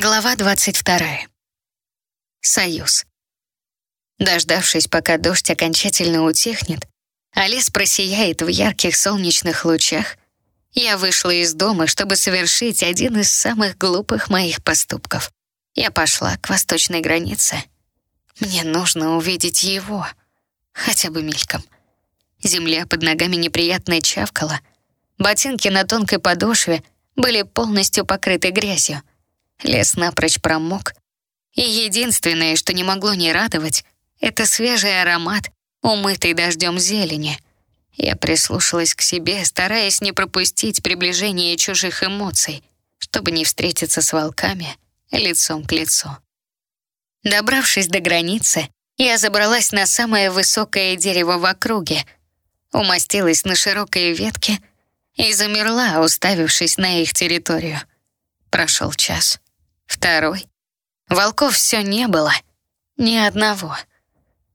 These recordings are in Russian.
Глава 22. Союз. Дождавшись, пока дождь окончательно утихнет, а лес просияет в ярких солнечных лучах, я вышла из дома, чтобы совершить один из самых глупых моих поступков. Я пошла к восточной границе. Мне нужно увидеть его, хотя бы мельком. Земля под ногами неприятно чавкала, ботинки на тонкой подошве были полностью покрыты грязью — Лес напрочь промок, и единственное, что не могло не радовать, это свежий аромат, умытый дождем зелени. Я прислушалась к себе, стараясь не пропустить приближение чужих эмоций, чтобы не встретиться с волками лицом к лицу. Добравшись до границы, я забралась на самое высокое дерево в округе, умостилась на широкой ветке и замерла, уставившись на их территорию. Прошел час. Второй. Волков все не было. Ни одного.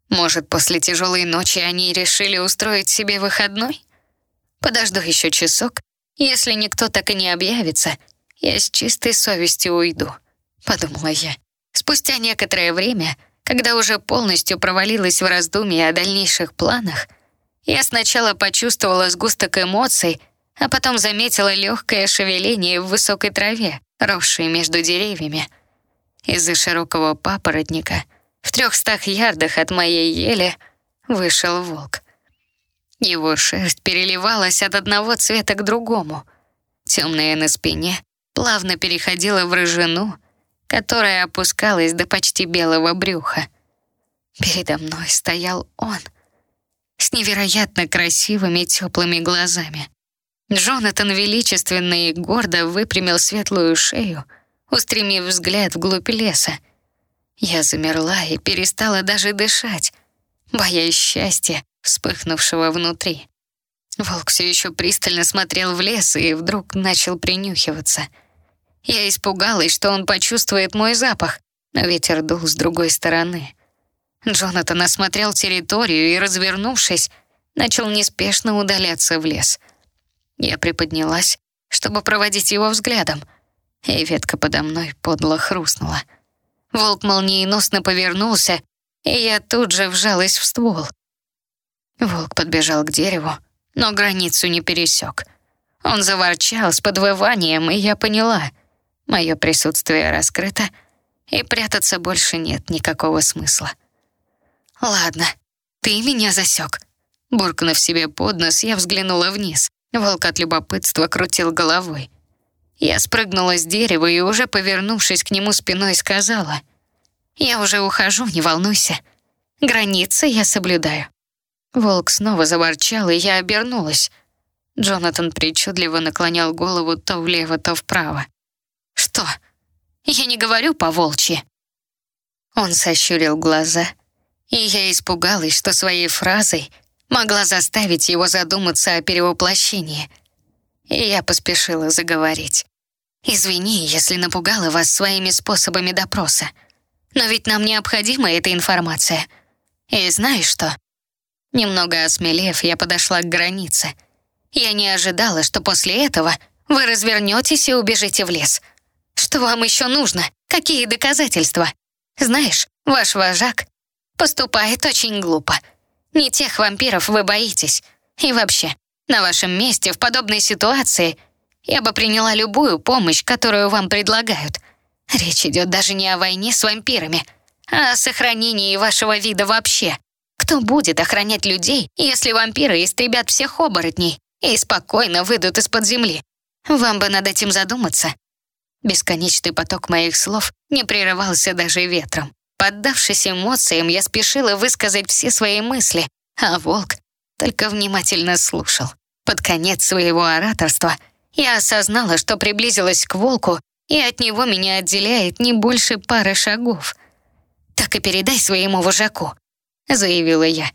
Может, после тяжелой ночи они решили устроить себе выходной? Подожду еще часок. Если никто так и не объявится, я с чистой совестью уйду, подумала я. Спустя некоторое время, когда уже полностью провалилась в раздумье о дальнейших планах, я сначала почувствовала сгусток эмоций, а потом заметила легкое шевеление в высокой траве, росшей между деревьями. Из-за широкого папоротника в трехстах ярдах от моей ели вышел волк. Его шерсть переливалась от одного цвета к другому. Темная на спине плавно переходила в рыжину, которая опускалась до почти белого брюха. Передо мной стоял он с невероятно красивыми теплыми глазами. Джонатан величественно и гордо выпрямил светлую шею, устремив взгляд вглубь леса. Я замерла и перестала даже дышать, боясь счастья, вспыхнувшего внутри. Волк все еще пристально смотрел в лес и вдруг начал принюхиваться. Я испугалась, что он почувствует мой запах, но ветер дул с другой стороны. Джонатан осмотрел территорию и, развернувшись, начал неспешно удаляться в лес — я приподнялась, чтобы проводить его взглядом, и ветка подо мной подло хрустнула. Волк молниеносно повернулся, и я тут же вжалась в ствол. Волк подбежал к дереву, но границу не пересек. Он заворчал с подвыванием, и я поняла, мое присутствие раскрыто, и прятаться больше нет никакого смысла. «Ладно, ты меня засек. Буркнув себе под нос, я взглянула вниз. Волк от любопытства крутил головой. Я спрыгнула с дерева и, уже повернувшись к нему спиной, сказала, «Я уже ухожу, не волнуйся. Границы я соблюдаю». Волк снова заворчал, и я обернулась. Джонатан причудливо наклонял голову то влево, то вправо. «Что? Я не говорю по-волчьи». Он сощурил глаза, и я испугалась, что своей фразой — могла заставить его задуматься о перевоплощении. И я поспешила заговорить. «Извини, если напугала вас своими способами допроса. Но ведь нам необходима эта информация. И знаешь что?» Немного осмелев, я подошла к границе. Я не ожидала, что после этого вы развернетесь и убежите в лес. Что вам еще нужно? Какие доказательства? Знаешь, ваш вожак поступает очень глупо. Не тех вампиров вы боитесь. И вообще, на вашем месте в подобной ситуации я бы приняла любую помощь, которую вам предлагают. Речь идет даже не о войне с вампирами, а о сохранении вашего вида вообще. Кто будет охранять людей, если вампиры истребят всех оборотней и спокойно выйдут из-под земли? Вам бы над этим задуматься. Бесконечный поток моих слов не прерывался даже ветром. Поддавшись эмоциям, я спешила высказать все свои мысли, а волк только внимательно слушал. Под конец своего ораторства я осознала, что приблизилась к волку, и от него меня отделяет не больше пары шагов. «Так и передай своему вожаку», — заявила я.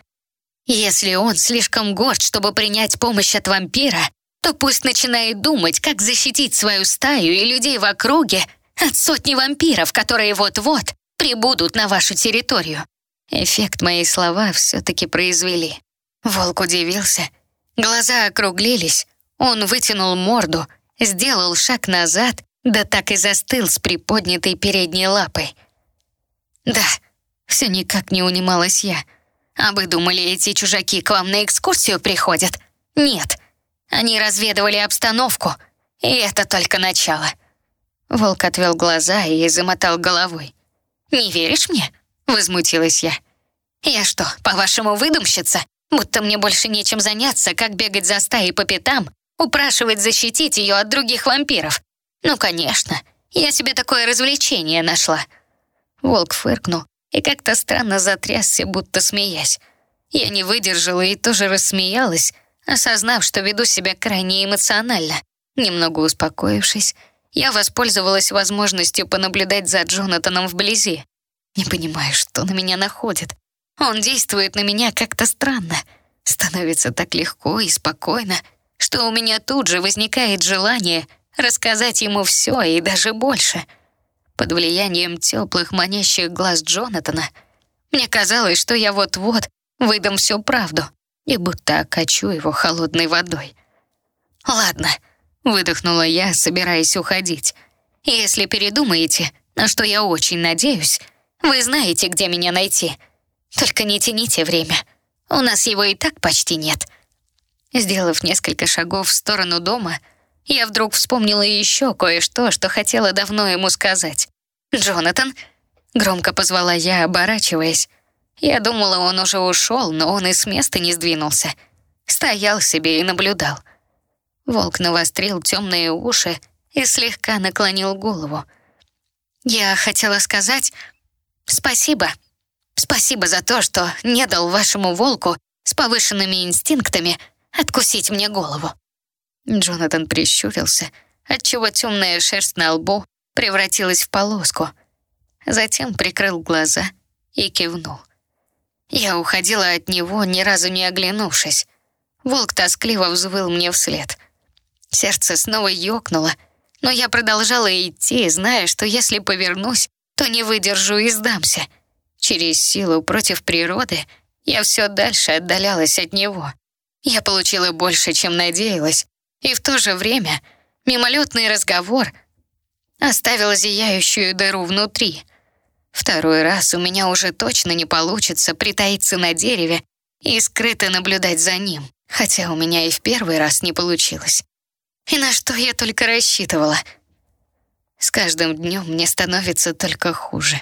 «Если он слишком горд, чтобы принять помощь от вампира, то пусть начинает думать, как защитить свою стаю и людей в округе от сотни вампиров, которые вот-вот прибудут на вашу территорию». Эффект мои слова все-таки произвели. Волк удивился. Глаза округлились. Он вытянул морду, сделал шаг назад, да так и застыл с приподнятой передней лапой. Да, все никак не унималась я. А вы думали, эти чужаки к вам на экскурсию приходят? Нет. Они разведывали обстановку, и это только начало. Волк отвел глаза и замотал головой. «Не веришь мне?» — возмутилась я. «Я что, по-вашему, выдумщица? Будто мне больше нечем заняться, как бегать за стаей по пятам, упрашивать защитить ее от других вампиров. Ну, конечно, я себе такое развлечение нашла». Волк фыркнул и как-то странно затрясся, будто смеясь. Я не выдержала и тоже рассмеялась, осознав, что веду себя крайне эмоционально. Немного успокоившись, я воспользовалась возможностью понаблюдать за Джонатаном вблизи. Не понимаю, что на меня находит. Он действует на меня как-то странно. Становится так легко и спокойно, что у меня тут же возникает желание рассказать ему все и даже больше. Под влиянием теплых манящих глаз Джонатана мне казалось, что я вот-вот выдам всю правду и будто окачу его холодной водой. «Ладно», — выдохнула я, собираясь уходить. «Если передумаете, на что я очень надеюсь, вы знаете, где меня найти. Только не тяните время. У нас его и так почти нет». Сделав несколько шагов в сторону дома, я вдруг вспомнила еще кое-что, что хотела давно ему сказать. «Джонатан?» — громко позвала я, оборачиваясь. Я думала, он уже ушел, но он и с места не сдвинулся. Стоял себе и наблюдал. Волк навострил темные уши и слегка наклонил голову. «Я хотела сказать спасибо. Спасибо за то, что не дал вашему волку с повышенными инстинктами откусить мне голову». Джонатан прищурился, отчего темная шерсть на лбу превратилась в полоску. Затем прикрыл глаза и кивнул. Я уходила от него, ни разу не оглянувшись. Волк тоскливо взвыл мне вслед. Сердце снова ёкнуло, но я продолжала идти, зная, что если повернусь, то не выдержу и сдамся. Через силу против природы я все дальше отдалялась от него. Я получила больше, чем надеялась, и в то же время мимолетный разговор оставил зияющую дыру внутри — Второй раз у меня уже точно не получится притаиться на дереве и скрыто наблюдать за ним, хотя у меня и в первый раз не получилось. И на что я только рассчитывала. С каждым днем мне становится только хуже.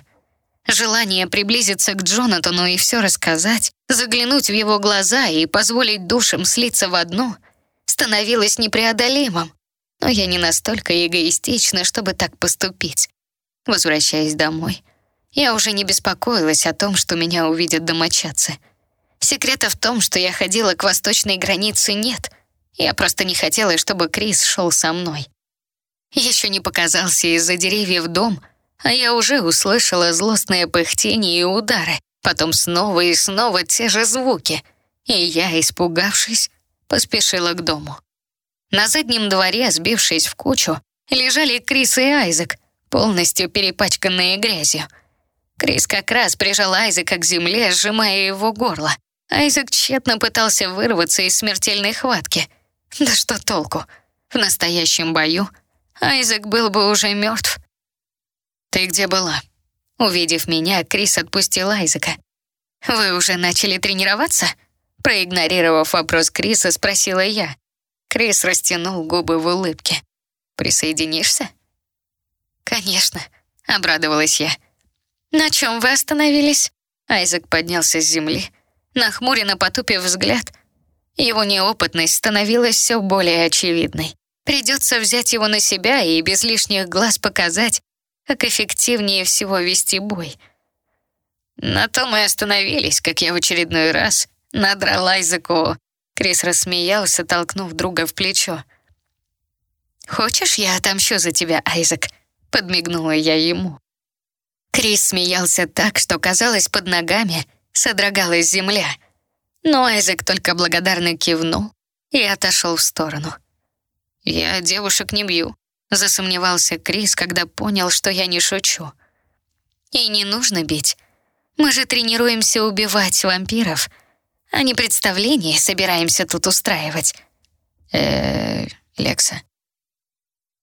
Желание приблизиться к Джонатану и все рассказать, заглянуть в его глаза и позволить душам слиться в одно, становилось непреодолимым. Но я не настолько эгоистична, чтобы так поступить. Возвращаясь домой, я уже не беспокоилась о том, что меня увидят домочадцы. Секрета в том, что я ходила к восточной границе, нет. Я просто не хотела, чтобы Крис шел со мной. Еще не показался из-за деревьев дом, а я уже услышала злостное пыхтение и удары, потом снова и снова те же звуки. И я, испугавшись, поспешила к дому. На заднем дворе, сбившись в кучу, лежали Крис и Айзек, полностью перепачканные грязью — Крис как раз прижал Айзека к земле, сжимая его горло. Айзек тщетно пытался вырваться из смертельной хватки. Да что толку? В настоящем бою Айзек был бы уже мертв. «Ты где была?» Увидев меня, Крис отпустил Айзека. «Вы уже начали тренироваться?» Проигнорировав вопрос Криса, спросила я. Крис растянул губы в улыбке. «Присоединишься?» «Конечно», — обрадовалась я. «На чем вы остановились?» Айзек поднялся с земли, нахмуренно потупив взгляд. Его неопытность становилась все более очевидной. Придется взять его на себя и без лишних глаз показать, как эффективнее всего вести бой. На том и остановились, как я в очередной раз надрал Айзеку. Крис рассмеялся, толкнув друга в плечо. «Хочешь, я отомщу за тебя, Айзек?» Подмигнула я ему. Крис смеялся так, что, казалось, под ногами содрогалась земля. Но Айзек только благодарно кивнул и отошел в сторону. «Я девушек не бью», — засомневался Крис, когда понял, что я не шучу. «И не нужно бить. Мы же тренируемся убивать вампиров, а не представление собираемся тут устраивать». Э, Лекса.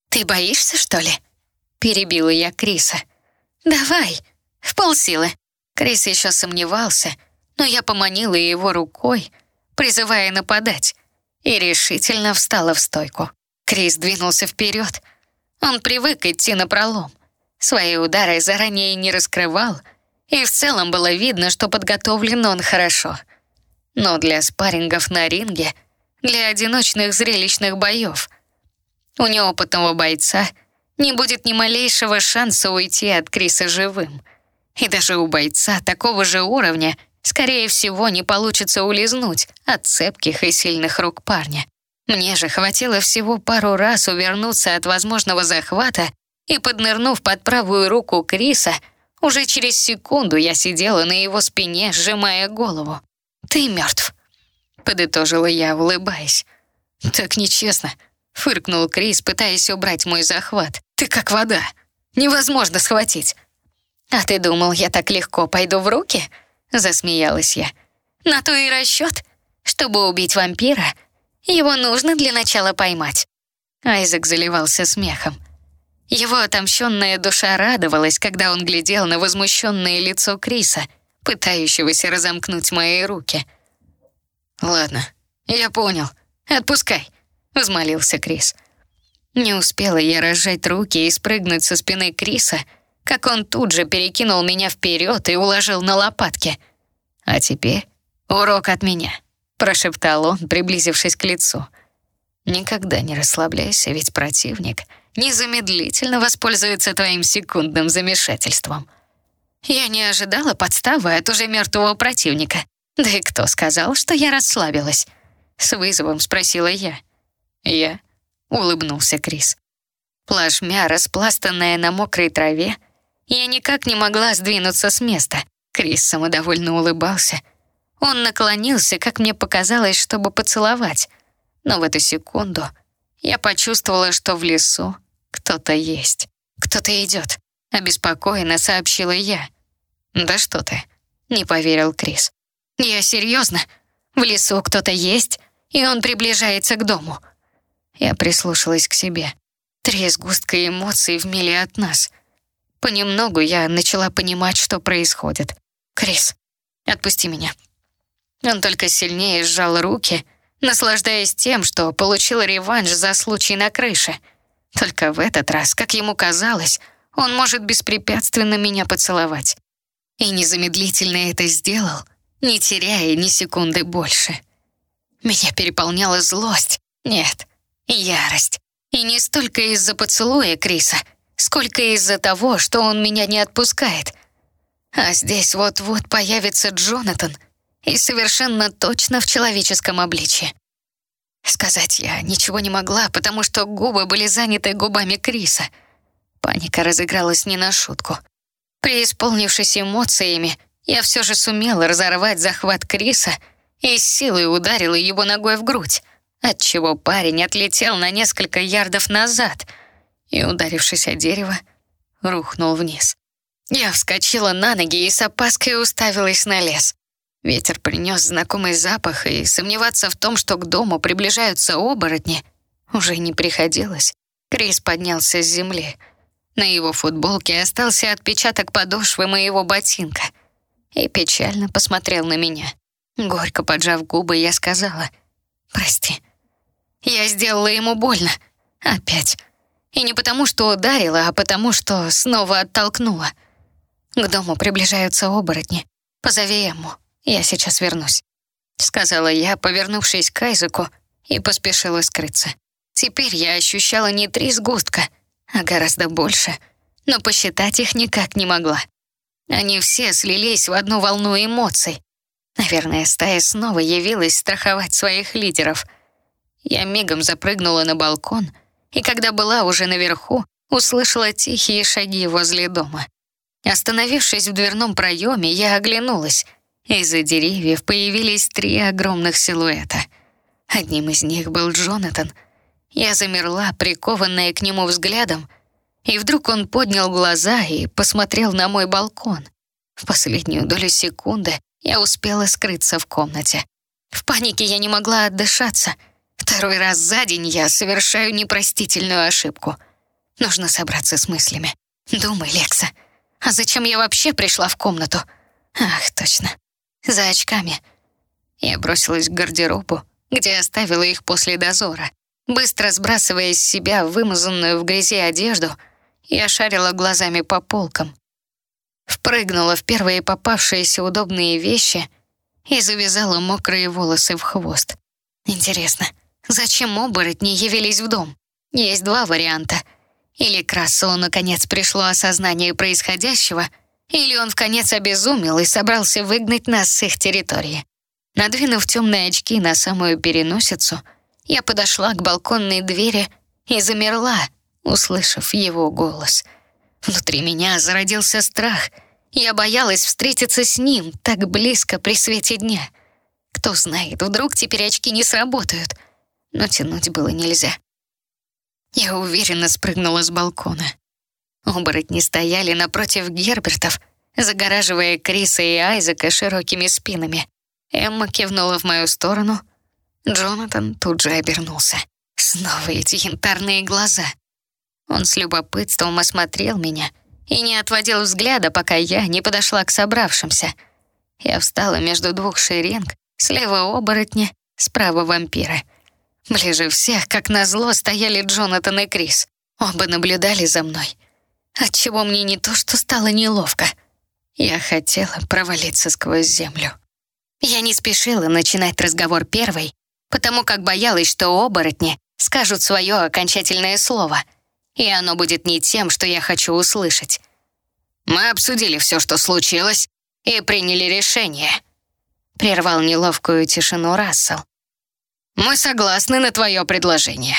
«Ты боишься, что ли?» перебила я Криса. «Давай, в полсилы». Крис еще сомневался, но я поманила его рукой, призывая нападать, и решительно встала в стойку. Крис двинулся вперед. Он привык идти на пролом. Свои удары заранее не раскрывал, и в целом было видно, что подготовлен он хорошо. Но для спаррингов на ринге, для одиночных зрелищных боев, у неопытного бойца не будет ни малейшего шанса уйти от Криса живым. И даже у бойца такого же уровня, скорее всего, не получится улизнуть от цепких и сильных рук парня. Мне же хватило всего пару раз увернуться от возможного захвата, и, поднырнув под правую руку Криса, уже через секунду я сидела на его спине, сжимая голову. «Ты мертв», — подытожила я, улыбаясь. «Так нечестно», — фыркнул Крис, пытаясь убрать мой захват. «Ты как вода. Невозможно схватить». «А ты думал, я так легко пойду в руки?» — засмеялась я. «На то и расчет. Чтобы убить вампира, его нужно для начала поймать». Айзек заливался смехом. Его отомщенная душа радовалась, когда он глядел на возмущенное лицо Криса, пытающегося разомкнуть мои руки. «Ладно, я понял. Отпускай», — взмолился Крис. Не успела я разжать руки и спрыгнуть со спины Криса, как он тут же перекинул меня вперед и уложил на лопатки. «А теперь урок от меня», — прошептал он, приблизившись к лицу. «Никогда не расслабляйся, ведь противник незамедлительно воспользуется твоим секундным замешательством». Я не ожидала подставы от уже мертвого противника. Да и кто сказал, что я расслабилась? С вызовом спросила я. Я улыбнулся Крис. Плашмя, распластанная на мокрой траве, я никак не могла сдвинуться с места. Крис самодовольно улыбался. Он наклонился, как мне показалось, чтобы поцеловать. Но в эту секунду я почувствовала, что в лесу кто-то есть. Кто-то идет. Обеспокоенно сообщила я. «Да что ты?» — не поверил Крис. «Я серьезно. В лесу кто-то есть, и он приближается к дому». Я прислушалась к себе. Три сгустка эмоций в миле от нас. Понемногу я начала понимать, что происходит. «Крис, отпусти меня». Он только сильнее сжал руки, наслаждаясь тем, что получил реванш за случай на крыше. Только в этот раз, как ему казалось, он может беспрепятственно меня поцеловать. И незамедлительно это сделал, не теряя ни секунды больше. Меня переполняла злость. Нет, ярость. И не столько из-за поцелуя Криса, сколько из-за того, что он меня не отпускает. А здесь вот-вот появится Джонатан, и совершенно точно в человеческом обличье. Сказать я ничего не могла, потому что губы были заняты губами Криса. Паника разыгралась не на шутку. Преисполнившись эмоциями, я все же сумела разорвать захват Криса и силой ударила его ногой в грудь отчего парень отлетел на несколько ярдов назад и, ударившись о дерево, рухнул вниз. Я вскочила на ноги и с опаской уставилась на лес. Ветер принес знакомый запах, и сомневаться в том, что к дому приближаются оборотни, уже не приходилось. Крис поднялся с земли. На его футболке остался отпечаток подошвы моего ботинка и печально посмотрел на меня. Горько поджав губы, я сказала «Прости». Я сделала ему больно. Опять. И не потому, что ударила, а потому, что снова оттолкнула. К дому приближаются оборотни. Позови ему. Я сейчас вернусь. Сказала я, повернувшись к Айзеку, и поспешила скрыться. Теперь я ощущала не три сгустка, а гораздо больше, но посчитать их никак не могла. Они все слились в одну волну эмоций. Наверное, стая снова явилась страховать своих лидеров — я мигом запрыгнула на балкон, и когда была уже наверху, услышала тихие шаги возле дома. Остановившись в дверном проеме, я оглянулась. Из-за деревьев появились три огромных силуэта. Одним из них был Джонатан. Я замерла, прикованная к нему взглядом, и вдруг он поднял глаза и посмотрел на мой балкон. В последнюю долю секунды я успела скрыться в комнате. В панике я не могла отдышаться — Второй раз за день я совершаю непростительную ошибку. Нужно собраться с мыслями. Думай, Лекса, а зачем я вообще пришла в комнату? Ах, точно, за очками. Я бросилась к гардеробу, где оставила их после дозора. Быстро сбрасывая с себя вымазанную в грязи одежду, я шарила глазами по полкам. Впрыгнула в первые попавшиеся удобные вещи и завязала мокрые волосы в хвост. Интересно, зачем оборотни явились в дом? Есть два варианта. Или к Расселу наконец пришло осознание происходящего, или он в конец обезумел и собрался выгнать нас с их территории. Надвинув темные очки на самую переносицу, я подошла к балконной двери и замерла, услышав его голос. Внутри меня зародился страх. Я боялась встретиться с ним так близко при свете дня. Кто знает, вдруг теперь очки не сработают. Но тянуть было нельзя. Я уверенно спрыгнула с балкона. Оборотни стояли напротив Гербертов, загораживая Криса и Айзека широкими спинами. Эмма кивнула в мою сторону. Джонатан тут же обернулся. Снова эти янтарные глаза. Он с любопытством осмотрел меня и не отводил взгляда, пока я не подошла к собравшимся. Я встала между двух шеренг, слева оборотня, справа вампира — Ближе всех, как назло, стояли Джонатан и Крис. Оба наблюдали за мной. Отчего мне не то, что стало неловко. Я хотела провалиться сквозь землю. Я не спешила начинать разговор первой, потому как боялась, что оборотни скажут свое окончательное слово, и оно будет не тем, что я хочу услышать. «Мы обсудили все, что случилось, и приняли решение», — прервал неловкую тишину Рассел. Мы согласны на твое предложение».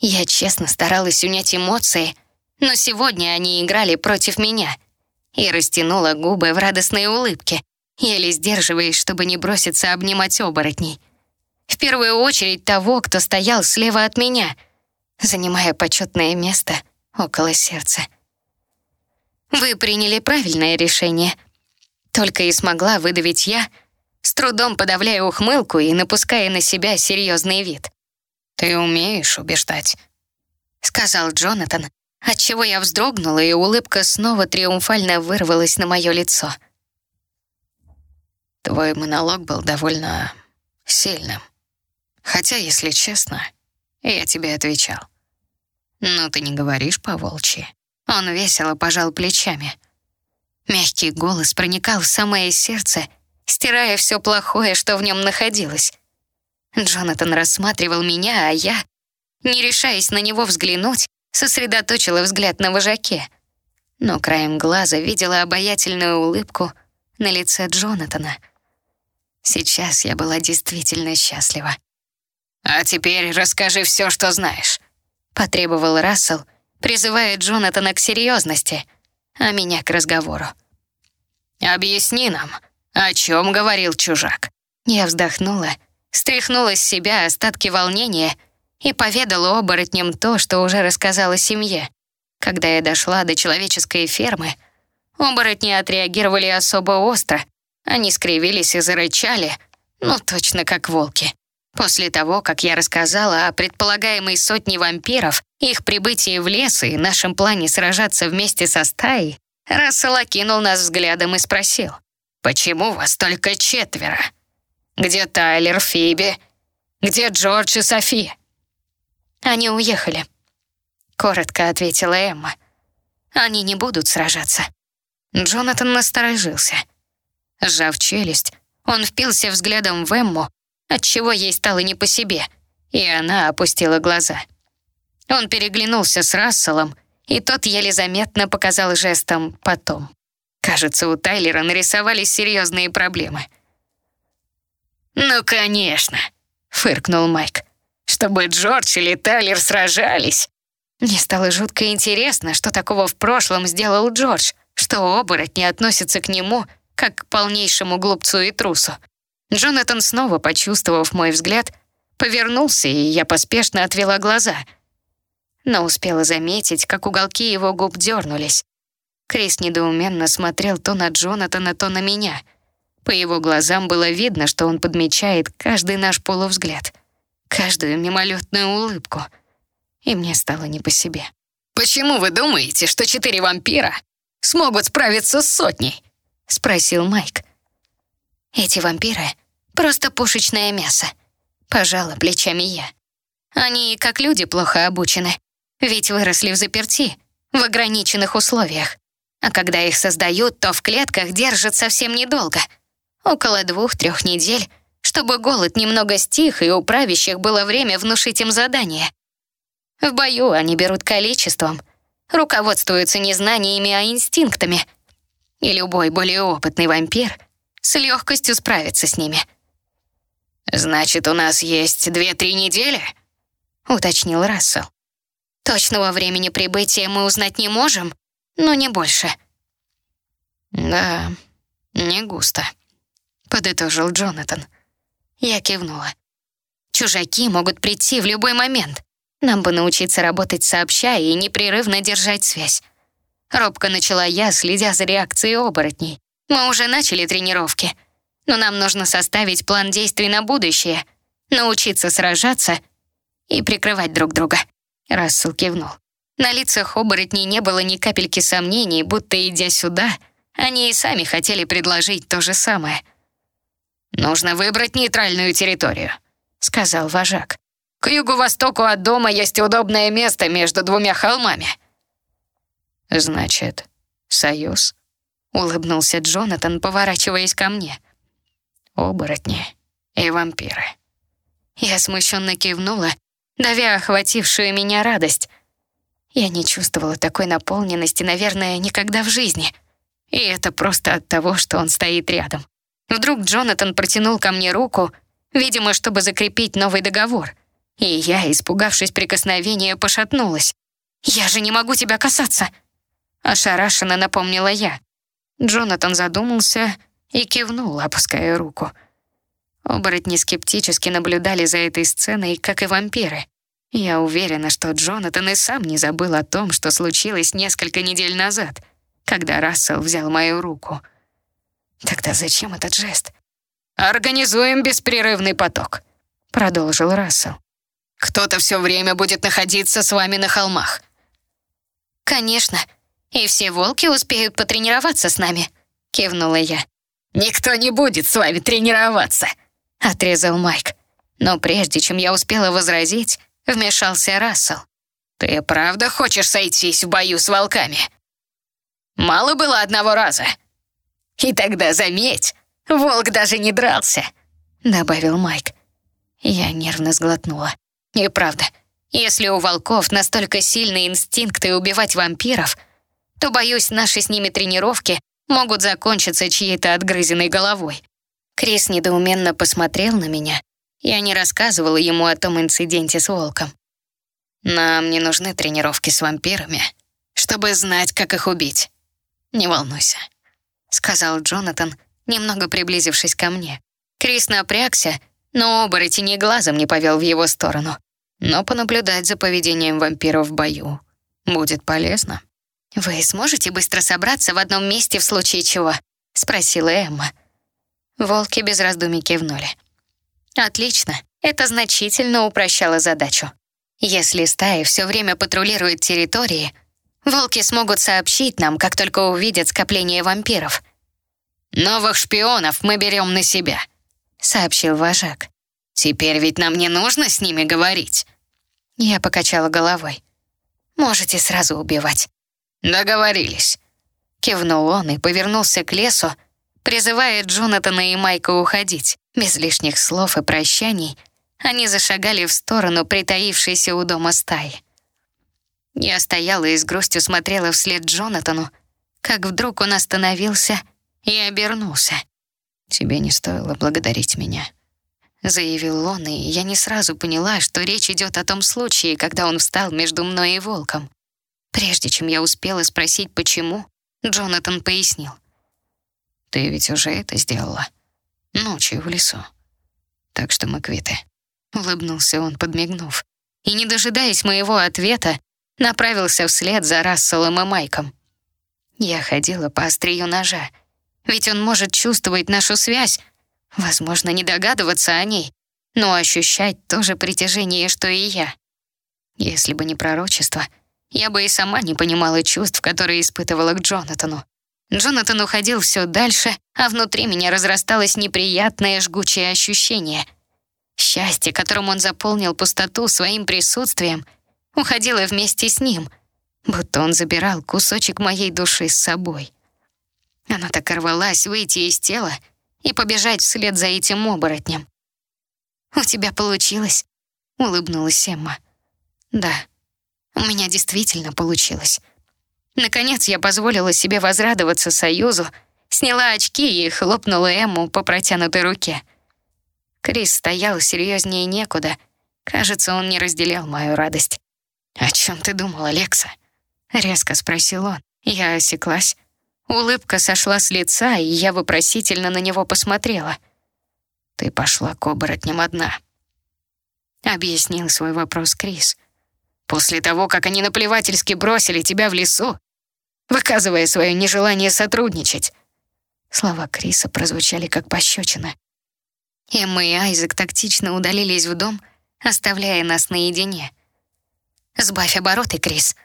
Я честно старалась унять эмоции, но сегодня они играли против меня. И растянула губы в радостной улыбке, еле сдерживаясь, чтобы не броситься обнимать оборотней. В первую очередь того, кто стоял слева от меня, занимая почетное место около сердца. «Вы приняли правильное решение», — только и смогла выдавить я — с трудом подавляя ухмылку и напуская на себя серьезный вид. «Ты умеешь убеждать», — сказал Джонатан, отчего я вздрогнула, и улыбка снова триумфально вырвалась на мое лицо. «Твой монолог был довольно сильным. Хотя, если честно, я тебе отвечал. Но ты не говоришь по-волчьи». Он весело пожал плечами. Мягкий голос проникал в самое сердце — стирая все плохое, что в нем находилось. Джонатан рассматривал меня, а я, не решаясь на него взглянуть, сосредоточила взгляд на вожаке. Но краем глаза видела обаятельную улыбку на лице Джонатана. Сейчас я была действительно счастлива. «А теперь расскажи все, что знаешь», — потребовал Рассел, призывая Джонатана к серьезности, а меня к разговору. «Объясни нам, «О чем говорил чужак?» Я вздохнула, стряхнула с себя остатки волнения и поведала оборотням то, что уже рассказала семье. Когда я дошла до человеческой фермы, оборотни отреагировали особо остро. Они скривились и зарычали, ну точно как волки. После того, как я рассказала о предполагаемой сотне вампиров, их прибытии в лес и нашем плане сражаться вместе со стаей, Рассел окинул нас взглядом и спросил — Почему вас только четверо? Где Тайлер, Фиби? Где Джордж и Софи?» «Они уехали», — коротко ответила Эмма. «Они не будут сражаться». Джонатан насторожился. Сжав челюсть, он впился взглядом в Эмму, отчего ей стало не по себе, и она опустила глаза. Он переглянулся с Расселом, и тот еле заметно показал жестом «потом». Кажется, у Тайлера нарисовались серьезные проблемы. «Ну, конечно», — фыркнул Майк. «Чтобы Джордж или Тайлер сражались». Мне стало жутко интересно, что такого в прошлом сделал Джордж, что оборотни относятся к нему как к полнейшему глупцу и трусу. Джонатан, снова почувствовав мой взгляд, повернулся, и я поспешно отвела глаза. Но успела заметить, как уголки его губ дернулись. Крис недоуменно смотрел то на Джонатана, то на меня. По его глазам было видно, что он подмечает каждый наш полувзгляд, каждую мимолетную улыбку. И мне стало не по себе. «Почему вы думаете, что четыре вампира смогут справиться с сотней?» — спросил Майк. «Эти вампиры — просто пушечное мясо», — пожала плечами я. «Они, как люди, плохо обучены, ведь выросли в заперти, в ограниченных условиях. А когда их создают, то в клетках держат совсем недолго, около двух-трех недель, чтобы голод немного стих, и у правящих было время внушить им задание. В бою они берут количеством, руководствуются не знаниями, а инстинктами. И любой более опытный вампир с легкостью справится с ними. «Значит, у нас есть две-три недели?» — уточнил Рассел. «Точного времени прибытия мы узнать не можем, но не больше». «Да, не густо», — подытожил Джонатан. Я кивнула. «Чужаки могут прийти в любой момент. Нам бы научиться работать сообща и непрерывно держать связь. Робко начала я, следя за реакцией оборотней. Мы уже начали тренировки, но нам нужно составить план действий на будущее, научиться сражаться и прикрывать друг друга. Рассел кивнул. На лицах оборотней не было ни капельки сомнений, будто, идя сюда, они и сами хотели предложить то же самое. «Нужно выбрать нейтральную территорию», — сказал вожак. К юго-востоку от дома есть удобное место между двумя холмами». «Значит, союз?» — улыбнулся Джонатан, поворачиваясь ко мне. «Оборотни и вампиры». Я смущенно кивнула, давя охватившую меня радость. Я не чувствовала такой наполненности, наверное, никогда в жизни. И это просто от того, что он стоит рядом. Вдруг Джонатан протянул ко мне руку, видимо, чтобы закрепить новый договор — и я, испугавшись прикосновения, пошатнулась. «Я же не могу тебя касаться!» Ошарашенно напомнила я. Джонатан задумался и кивнул, опуская руку. Оборотни скептически наблюдали за этой сценой, как и вампиры. Я уверена, что Джонатан и сам не забыл о том, что случилось несколько недель назад, когда Рассел взял мою руку. Тогда зачем этот жест? «Организуем беспрерывный поток», — продолжил Рассел. Кто-то все время будет находиться с вами на холмах». «Конечно. И все волки успеют потренироваться с нами», — кивнула я. «Никто не будет с вами тренироваться», — отрезал Майк. Но прежде чем я успела возразить, вмешался Рассел. «Ты правда хочешь сойтись в бою с волками?» «Мало было одного раза». «И тогда, заметь, волк даже не дрался», — добавил Майк. Я нервно сглотнула. И правда, если у волков настолько сильные инстинкты убивать вампиров, то, боюсь, наши с ними тренировки могут закончиться чьей-то отгрызенной головой. Крис недоуменно посмотрел на меня. Я не рассказывала ему о том инциденте с волком. «Нам не нужны тренировки с вампирами, чтобы знать, как их убить. Не волнуйся», — сказал Джонатан, немного приблизившись ко мне. Крис напрягся, но оборотень и глазом не повел в его сторону. Но понаблюдать за поведением вампиров в бою будет полезно. «Вы сможете быстро собраться в одном месте в случае чего?» — спросила Эмма. Волки без раздумий кивнули. «Отлично. Это значительно упрощало задачу. Если стаи все время патрулируют территории, волки смогут сообщить нам, как только увидят скопление вампиров». «Новых шпионов мы берем на себя», — сообщил вожак. «Теперь ведь нам не нужно с ними говорить». Я покачала головой. «Можете сразу убивать». «Договорились». Кивнул он и повернулся к лесу, призывая Джонатана и Майка уходить. Без лишних слов и прощаний они зашагали в сторону притаившейся у дома стаи. Я стояла и с грустью смотрела вслед Джонатану, как вдруг он остановился и обернулся. «Тебе не стоило благодарить меня», — заявил он, и я не сразу поняла, что речь идет о том случае, когда он встал между мной и волком. Прежде чем я успела спросить, почему, Джонатан пояснил. «Ты ведь уже это сделала. Ночью в лесу. Так что мы квиты». Улыбнулся он, подмигнув. И, не дожидаясь моего ответа, направился вслед за Расселом и Майком. Я ходила по острию ножа, ведь он может чувствовать нашу связь, возможно, не догадываться о ней, но ощущать то же притяжение, что и я. Если бы не пророчество, я бы и сама не понимала чувств, которые испытывала к Джонатану. Джонатан уходил все дальше, а внутри меня разрасталось неприятное жгучее ощущение. Счастье, которым он заполнил пустоту своим присутствием, уходило вместе с ним, будто он забирал кусочек моей души с собой. Она так рвалась выйти из тела и побежать вслед за этим оборотнем. «У тебя получилось», — улыбнулась Эмма. «Да, у меня действительно получилось». Наконец я позволила себе возрадоваться союзу, сняла очки и хлопнула Эмму по протянутой руке. Крис стоял серьезнее некуда. Кажется, он не разделял мою радость. «О чем ты думала, Лекса?» — резко спросил он. Я осеклась. Улыбка сошла с лица, и я вопросительно на него посмотрела. «Ты пошла к оборотням одна», — объяснил свой вопрос Крис. «После того, как они наплевательски бросили тебя в лесу, выказывая свое нежелание сотрудничать. Слова Криса прозвучали как пощечина. Эмма и Айзек тактично удалились в дом, оставляя нас наедине. «Сбавь обороты, Крис.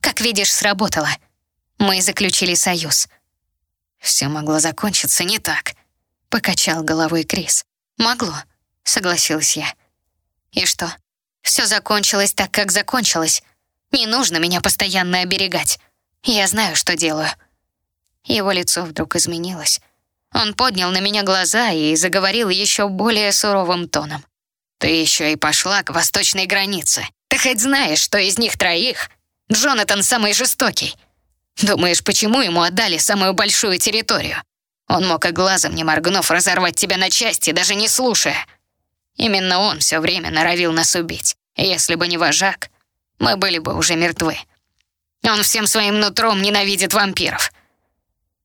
Как видишь, сработало. Мы заключили союз». «Все могло закончиться не так», — покачал головой Крис. «Могло», — согласилась я. «И что? Все закончилось так, как закончилось. Не нужно меня постоянно оберегать. Я знаю, что делаю». Его лицо вдруг изменилось. Он поднял на меня глаза и заговорил еще более суровым тоном. «Ты еще и пошла к восточной границе. Ты хоть знаешь, что из них троих Джонатан самый жестокий? Думаешь, почему ему отдали самую большую территорию? Он мог и глазом не моргнув разорвать тебя на части, даже не слушая. Именно он все время норовил нас убить. Если бы не вожак, мы были бы уже мертвы. Он всем своим нутром ненавидит вампиров.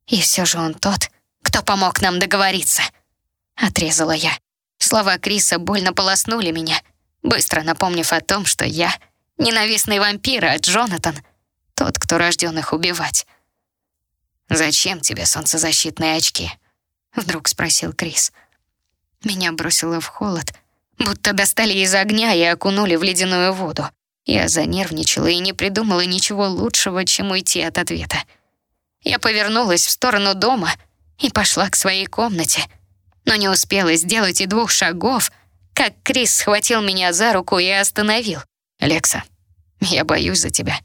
И все же он тот, кто помог нам договориться. Отрезала я. Слова Криса больно полоснули меня, быстро напомнив о том, что я ненавистный вампир, а Джонатан — тот, кто рожден их убивать. «Зачем тебе солнцезащитные очки?» — вдруг спросил Крис. Меня бросило в холод, будто достали из огня и окунули в ледяную воду. Я занервничала и не придумала ничего лучшего, чем уйти от ответа. Я повернулась в сторону дома и пошла к своей комнате, но не успела сделать и двух шагов, как Крис схватил меня за руку и остановил. «Лекса, я боюсь за тебя.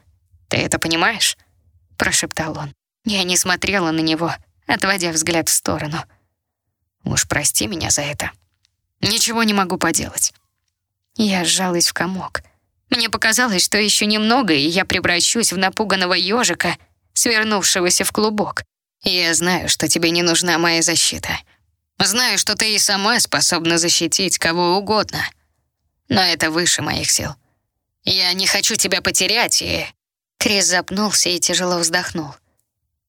Ты это понимаешь?» — прошептал он. Я не смотрела на него, отводя взгляд в сторону. «Уж прости меня за это. Ничего не могу поделать». Я сжалась в комок — мне показалось, что еще немного, и я превращусь в напуганного ежика, свернувшегося в клубок. Я знаю, что тебе не нужна моя защита. Знаю, что ты и сама способна защитить кого угодно. Но это выше моих сил. Я не хочу тебя потерять, и...» Крис запнулся и тяжело вздохнул.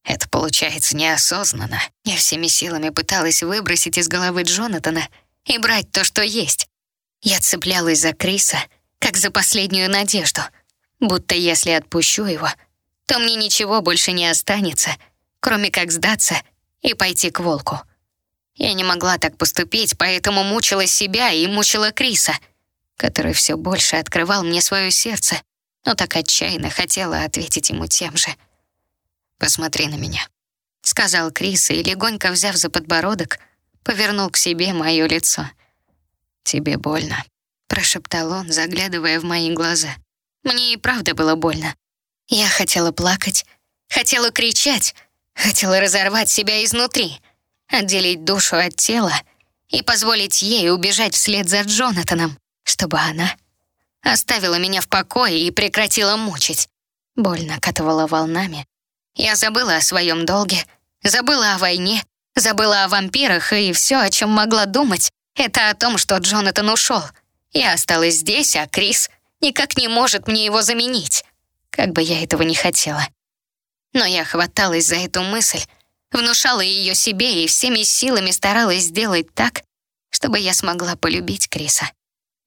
Это получается неосознанно. Я всеми силами пыталась выбросить из головы Джонатана и брать то, что есть. Я цеплялась за Криса, как за последнюю надежду, будто если отпущу его, то мне ничего больше не останется, кроме как сдаться и пойти к волку. Я не могла так поступить, поэтому мучила себя и мучила Криса, который все больше открывал мне свое сердце, но так отчаянно хотела ответить ему тем же. «Посмотри на меня», — сказал Крис, и, легонько взяв за подбородок, повернул к себе мое лицо. «Тебе больно?» Прошептал он, заглядывая в мои глаза. Мне и правда было больно. Я хотела плакать, хотела кричать, хотела разорвать себя изнутри, отделить душу от тела и позволить ей убежать вслед за Джонатаном, чтобы она оставила меня в покое и прекратила мучить. Боль накатывала волнами. Я забыла о своем долге, забыла о войне, забыла о вампирах, и все, о чем могла думать, это о том, что Джонатан ушел — я осталась здесь, а Крис никак не может мне его заменить, как бы я этого не хотела. Но я хваталась за эту мысль, внушала ее себе и всеми силами старалась сделать так, чтобы я смогла полюбить Криса.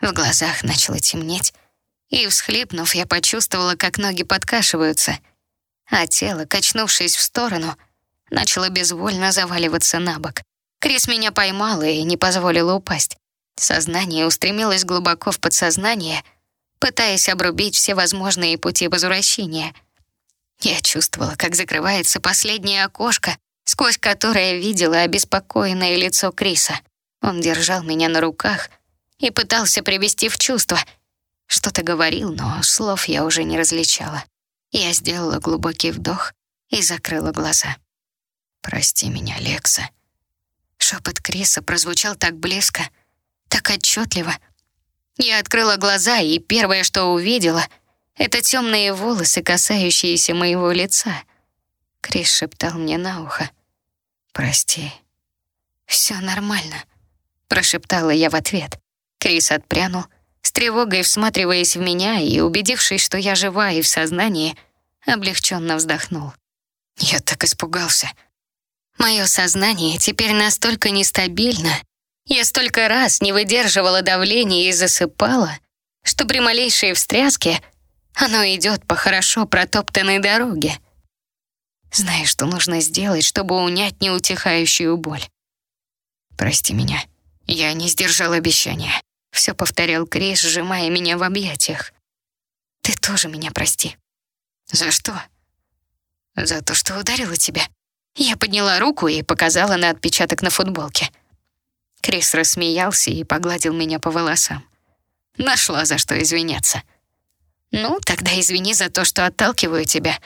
В глазах начало темнеть, и, всхлипнув, я почувствовала, как ноги подкашиваются, а тело, качнувшись в сторону, начало безвольно заваливаться на бок. Крис меня поймал и не позволил упасть. Сознание устремилось глубоко в подсознание, пытаясь обрубить все возможные пути возвращения. Я чувствовала, как закрывается последнее окошко, сквозь которое видела обеспокоенное лицо Криса. Он держал меня на руках и пытался привести в чувство. Что-то говорил, но слов я уже не различала. Я сделала глубокий вдох и закрыла глаза. «Прости меня, Лекса». Шепот Криса прозвучал так близко, так отчетливо. Я открыла глаза, и первое, что увидела, это темные волосы, касающиеся моего лица. Крис шептал мне на ухо. «Прости, все нормально», — прошептала я в ответ. Крис отпрянул, с тревогой всматриваясь в меня и, убедившись, что я жива и в сознании, облегченно вздохнул. Я так испугался. Мое сознание теперь настолько нестабильно, я столько раз не выдерживала давления и засыпала, что при малейшей встряске оно идет по хорошо протоптанной дороге. Знаешь, что нужно сделать, чтобы унять неутихающую боль? Прости меня, я не сдержал обещания. Все повторял Крис, сжимая меня в объятиях. Ты тоже меня прости. За что? За то, что ударила тебя. Я подняла руку и показала на отпечаток на футболке. Крис рассмеялся и погладил меня по волосам. Нашла за что извиняться. Ну, тогда извини за то, что отталкиваю тебя.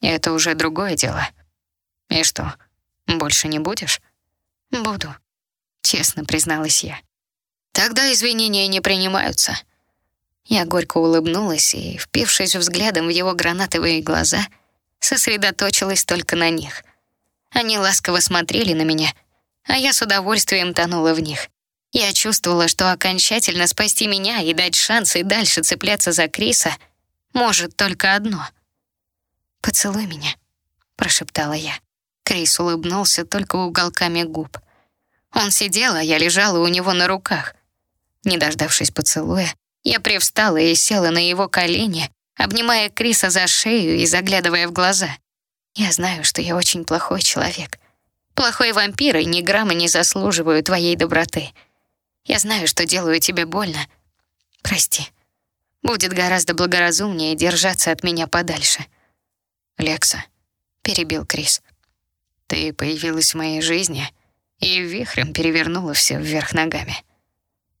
Это уже другое дело. И что, больше не будешь? Буду, честно призналась я. Тогда извинения не принимаются. Я горько улыбнулась и, впившись взглядом в его гранатовые глаза, сосредоточилась только на них. Они ласково смотрели на меня, а я с удовольствием тонула в них. Я чувствовала, что окончательно спасти меня и дать шанс и дальше цепляться за Криса может только одно. «Поцелуй меня», — прошептала я. Крис улыбнулся только уголками губ. Он сидел, а я лежала у него на руках. Не дождавшись поцелуя, я привстала и села на его колени, обнимая Криса за шею и заглядывая в глаза. Я знаю, что я очень плохой человек. Плохой вампир и ни грамма не заслуживаю твоей доброты. Я знаю, что делаю тебе больно. Прости. Будет гораздо благоразумнее держаться от меня подальше. Лекса, перебил Крис. Ты появилась в моей жизни и вихрем перевернула все вверх ногами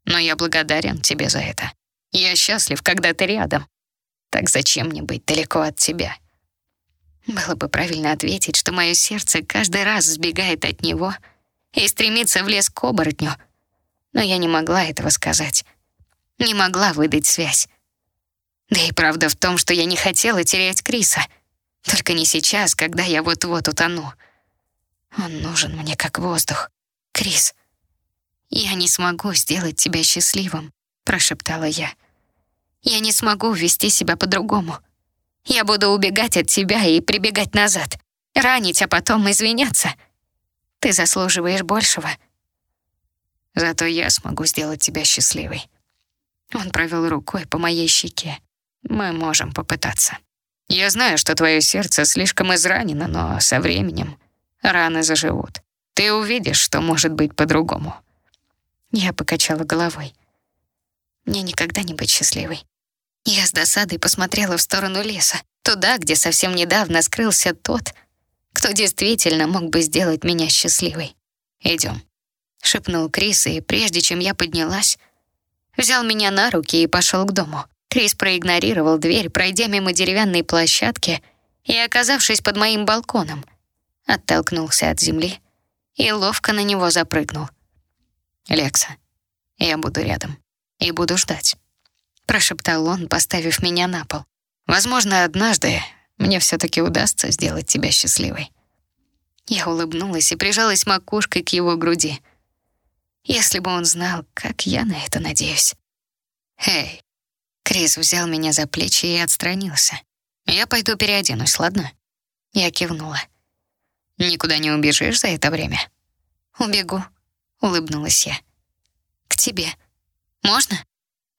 но я благодарен тебе за это. Я счастлив, когда ты рядом. Так зачем мне быть далеко от тебя? Было бы правильно ответить, что мое сердце каждый раз сбегает от него и стремится в лес к оборотню, но я не могла этого сказать. Не могла выдать связь. Да и правда в том, что я не хотела терять Криса. Только не сейчас, когда я вот-вот утону. Он нужен мне как воздух. Крис — «Я не смогу сделать тебя счастливым», — прошептала я. «Я не смогу вести себя по-другому. Я буду убегать от тебя и прибегать назад, ранить, а потом извиняться. Ты заслуживаешь большего». «Зато я смогу сделать тебя счастливой». Он провел рукой по моей щеке. «Мы можем попытаться. Я знаю, что твое сердце слишком изранено, но со временем раны заживут. Ты увидишь, что может быть по-другому». Я покачала головой. Мне никогда не быть счастливой. Я с досадой посмотрела в сторону леса, туда, где совсем недавно скрылся тот, кто действительно мог бы сделать меня счастливой. Идем, шепнул Крис, и прежде чем я поднялась, взял меня на руки и пошел к дому. Крис проигнорировал дверь, пройдя мимо деревянной площадки и оказавшись под моим балконом, оттолкнулся от земли и ловко на него запрыгнул. «Лекса, я буду рядом и буду ждать», — прошептал он, поставив меня на пол. «Возможно, однажды мне все таки удастся сделать тебя счастливой». Я улыбнулась и прижалась макушкой к его груди. Если бы он знал, как я на это надеюсь. «Эй!» Крис взял меня за плечи и отстранился. «Я пойду переоденусь, ладно?» Я кивнула. «Никуда не убежишь за это время?» «Убегу», улыбнулась я. К тебе. Можно?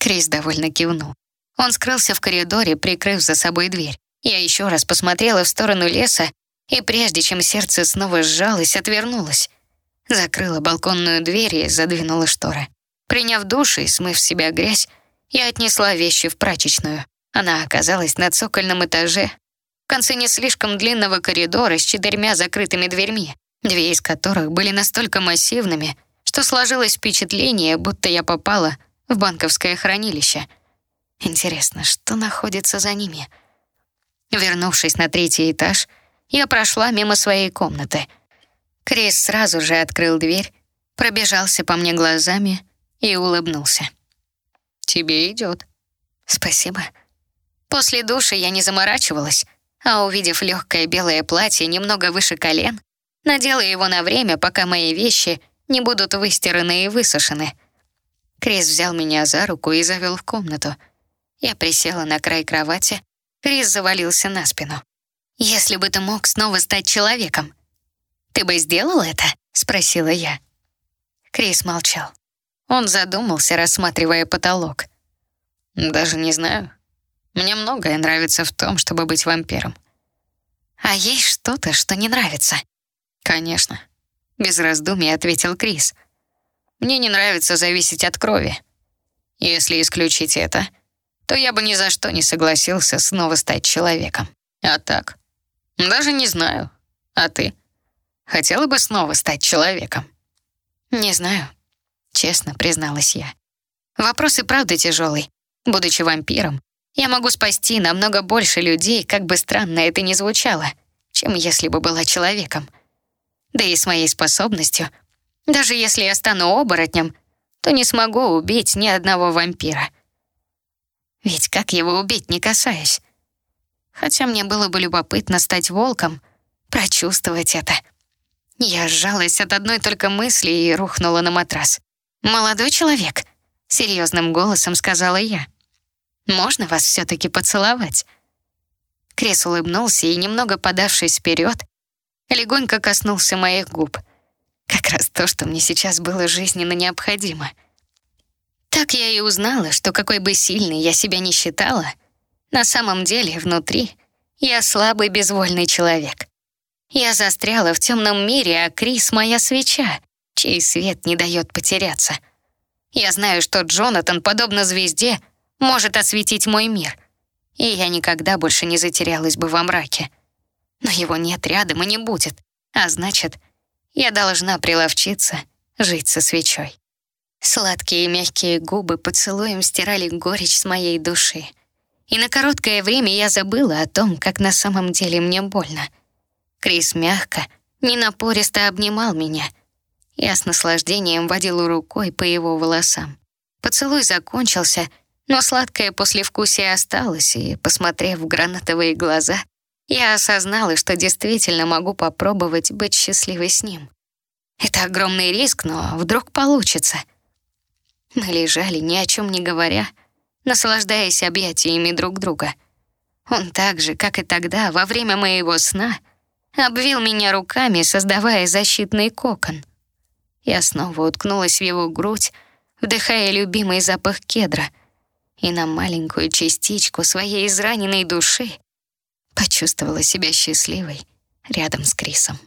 Крис довольно кивнул. Он скрылся в коридоре, прикрыв за собой дверь. Я еще раз посмотрела в сторону леса, и прежде чем сердце снова сжалось, отвернулась. Закрыла балконную дверь и задвинула шторы. Приняв душ и смыв с себя грязь, Я отнесла вещи в прачечную. Она оказалась на цокольном этаже, в конце не слишком длинного коридора с четырьмя закрытыми дверьми, две из которых были настолько массивными, что сложилось впечатление, будто я попала в банковское хранилище. Интересно, что находится за ними? Вернувшись на третий этаж, я прошла мимо своей комнаты. Крис сразу же открыл дверь, пробежался по мне глазами и улыбнулся. «Тебе идет». «Спасибо». После душа я не заморачивалась, а увидев легкое белое платье немного выше колен, надела его на время, пока мои вещи не будут выстираны и высушены. Крис взял меня за руку и завел в комнату. Я присела на край кровати, Крис завалился на спину. «Если бы ты мог снова стать человеком, ты бы сделал это?» — спросила я. Крис молчал. Он задумался, рассматривая потолок. «Даже не знаю. Мне многое нравится в том, чтобы быть вампиром». «А есть что-то, что не нравится?» «Конечно», — без раздумий ответил Крис. «Мне не нравится зависеть от крови. Если исключить это, то я бы ни за что не согласился снова стать человеком. А так? Даже не знаю. А ты? Хотела бы снова стать человеком?» «Не знаю», — честно призналась я. «Вопрос и правда тяжелый. Будучи вампиром, я могу спасти намного больше людей, как бы странно это ни звучало, чем если бы была человеком. Да и с моей способностью, даже если я стану оборотнем, то не смогу убить ни одного вампира. Ведь как его убить, не касаясь? Хотя мне было бы любопытно стать волком, прочувствовать это. Я сжалась от одной только мысли и рухнула на матрас. «Молодой человек», — серьезным голосом сказала я. «Можно вас все-таки поцеловать?» Крис улыбнулся и, немного подавшись вперед, легонько коснулся моих губ. Как раз то, что мне сейчас было жизненно необходимо. Так я и узнала, что какой бы сильной я себя не считала, на самом деле внутри я слабый безвольный человек. Я застряла в темном мире, а Крис — моя свеча, чей свет не дает потеряться. Я знаю, что Джонатан, подобно звезде, может осветить мой мир, и я никогда больше не затерялась бы во мраке но его нет рядом и не будет, а значит, я должна приловчиться жить со свечой. Сладкие и мягкие губы поцелуем стирали горечь с моей души. И на короткое время я забыла о том, как на самом деле мне больно. Крис мягко, ненапористо обнимал меня. Я с наслаждением водила рукой по его волосам. Поцелуй закончился, но сладкое послевкусие осталось, и, посмотрев в гранатовые глаза, я осознала, что действительно могу попробовать быть счастливой с ним. Это огромный риск, но вдруг получится. Мы лежали, ни о чем не говоря, наслаждаясь объятиями друг друга. Он так же, как и тогда, во время моего сна, обвил меня руками, создавая защитный кокон. Я снова уткнулась в его грудь, вдыхая любимый запах кедра, и на маленькую частичку своей израненной души почувствовала себя счастливой рядом с Крисом.